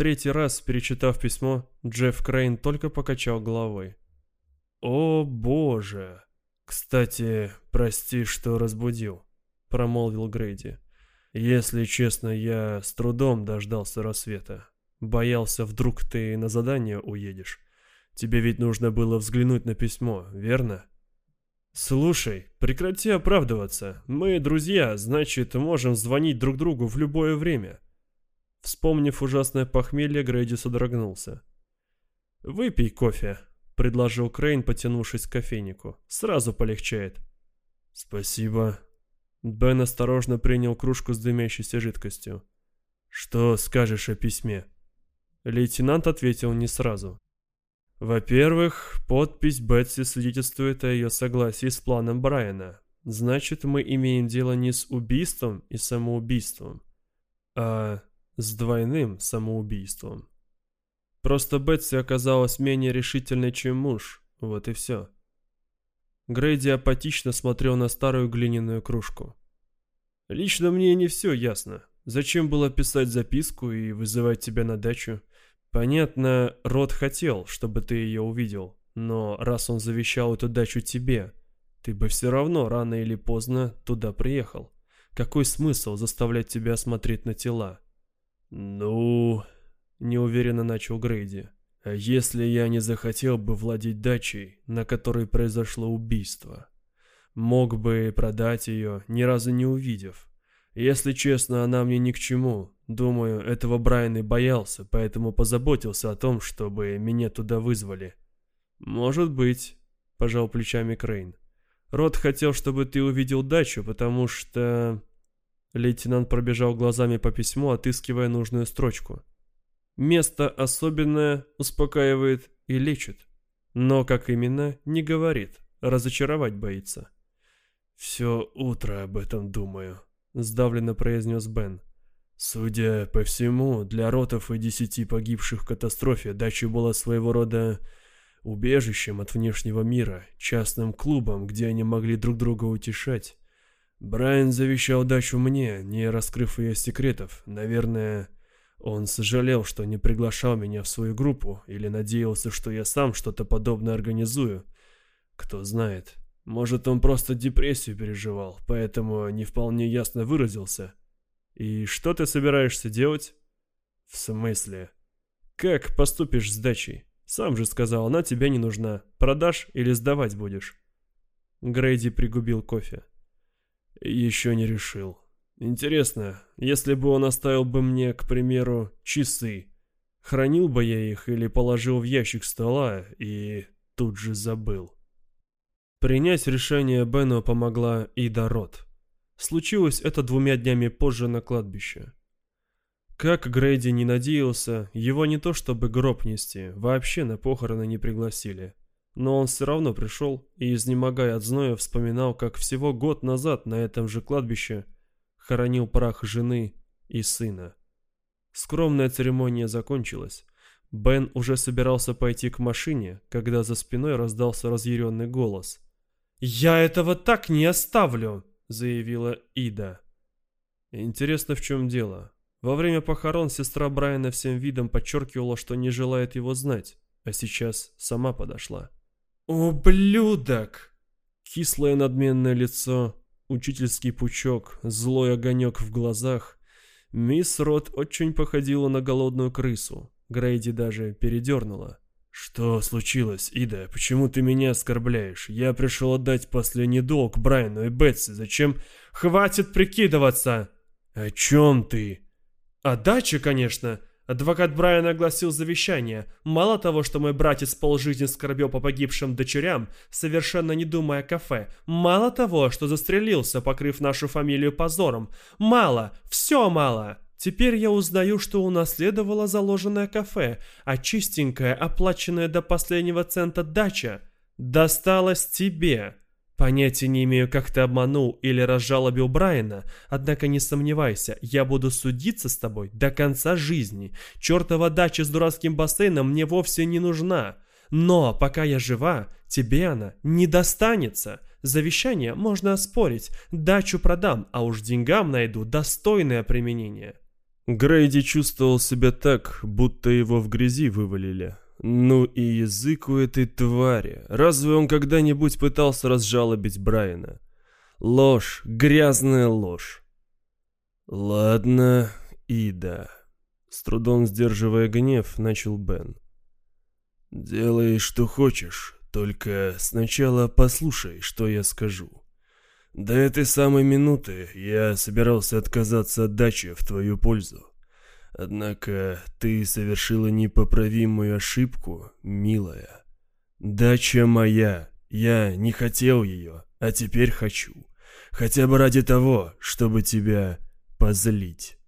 третий раз, перечитав письмо, Джефф Крейн только покачал головой. «О, боже! Кстати, прости, что разбудил», — промолвил Грейди. «Если честно, я с трудом дождался рассвета. Боялся, вдруг ты на задание уедешь. Тебе ведь нужно было взглянуть на письмо, верно?» «Слушай, прекрати оправдываться. Мы друзья, значит, можем звонить друг другу в любое время». Вспомнив ужасное похмелье, Грейди содрогнулся. «Выпей кофе», — предложил Крейн, потянувшись к кофейнику. «Сразу полегчает». «Спасибо». Бен осторожно принял кружку с дымящейся жидкостью. «Что скажешь о письме?» Лейтенант ответил не сразу. Во-первых, подпись Бетси свидетельствует о ее согласии с планом Брайана. Значит, мы имеем дело не с убийством и самоубийством, а с двойным самоубийством. Просто Бетси оказалась менее решительной, чем муж. Вот и все. Грейди апатично смотрел на старую глиняную кружку. «Лично мне не все ясно. Зачем было писать записку и вызывать тебя на дачу? Понятно, Рот хотел, чтобы ты ее увидел, но раз он завещал эту дачу тебе, ты бы все равно рано или поздно туда приехал. Какой смысл заставлять тебя смотреть на тела? Ну, неуверенно начал Грейди. А если я не захотел бы владеть дачей, на которой произошло убийство? Мог бы продать ее, ни разу не увидев. Если честно, она мне ни к чему. Думаю, этого Брайан и боялся, поэтому позаботился о том, чтобы меня туда вызвали. Может быть, пожал плечами Крейн. Рот хотел, чтобы ты увидел дачу, потому что... Лейтенант пробежал глазами по письму, отыскивая нужную строчку. Место особенное успокаивает и лечит. Но, как именно, не говорит. Разочаровать боится. «Все утро об этом думаю», — сдавленно произнес Бен. «Судя по всему, для ротов и десяти погибших в катастрофе дача была своего рода убежищем от внешнего мира, частным клубом, где они могли друг друга утешать. Брайан завещал дачу мне, не раскрыв ее секретов. Наверное, он сожалел, что не приглашал меня в свою группу, или надеялся, что я сам что-то подобное организую. Кто знает». Может, он просто депрессию переживал, поэтому не вполне ясно выразился. И что ты собираешься делать? В смысле? Как поступишь с дачей? Сам же сказал, она тебе не нужна. Продашь или сдавать будешь? Грейди пригубил кофе. Еще не решил. Интересно, если бы он оставил бы мне, к примеру, часы, хранил бы я их или положил в ящик стола и тут же забыл. Принять решение Бену помогла Ида Рот. Случилось это двумя днями позже на кладбище. Как Грейди не надеялся, его не то чтобы гроб нести, вообще на похороны не пригласили. Но он все равно пришел и, изнемогая от зноя, вспоминал, как всего год назад на этом же кладбище хоронил прах жены и сына. Скромная церемония закончилась. Бен уже собирался пойти к машине, когда за спиной раздался разъяренный голос – «Я этого так не оставлю», — заявила Ида. Интересно, в чем дело. Во время похорон сестра Брайана всем видом подчеркивала, что не желает его знать, а сейчас сама подошла. «Ублюдок!» Кислое надменное лицо, учительский пучок, злой огонек в глазах. Мисс Рот очень походила на голодную крысу. Грейди даже передернула. «Что случилось, Ида? Почему ты меня оскорбляешь? Я пришел отдать последний долг Брайану и Бетси. Зачем...» «Хватит прикидываться!» «О чем ты?» «О даче, конечно!» Адвокат Брайан огласил завещание. Мало того, что мой братец полжизни скорбел по погибшим дочерям, совершенно не думая о кафе. Мало того, что застрелился, покрыв нашу фамилию позором. Мало, все мало. Теперь я узнаю, что унаследовала заложенное кафе, а чистенькая, оплаченная до последнего цента дача досталась тебе. Понятия не имею, как ты обманул или разжалобил Брайана, однако не сомневайся, я буду судиться с тобой до конца жизни. Чертова дача с дурацким бассейном мне вовсе не нужна. Но пока я жива, тебе она не достанется. Завещание можно оспорить, дачу продам, а уж деньгам найду достойное применение. Грейди чувствовал себя так, будто его в грязи вывалили. Ну и язык у этой твари. Разве он когда-нибудь пытался разжалобить Брайана? Ложь, грязная ложь. Ладно, Ида. С трудом сдерживая гнев, начал Бен. Делай, что хочешь, только сначала послушай, что я скажу. До этой самой минуты я собирался отказаться от дачи в твою пользу. Однако ты совершила непоправимую ошибку, милая. Дача моя, я не хотел ее, а теперь хочу. Хотя бы ради того, чтобы тебя позлить.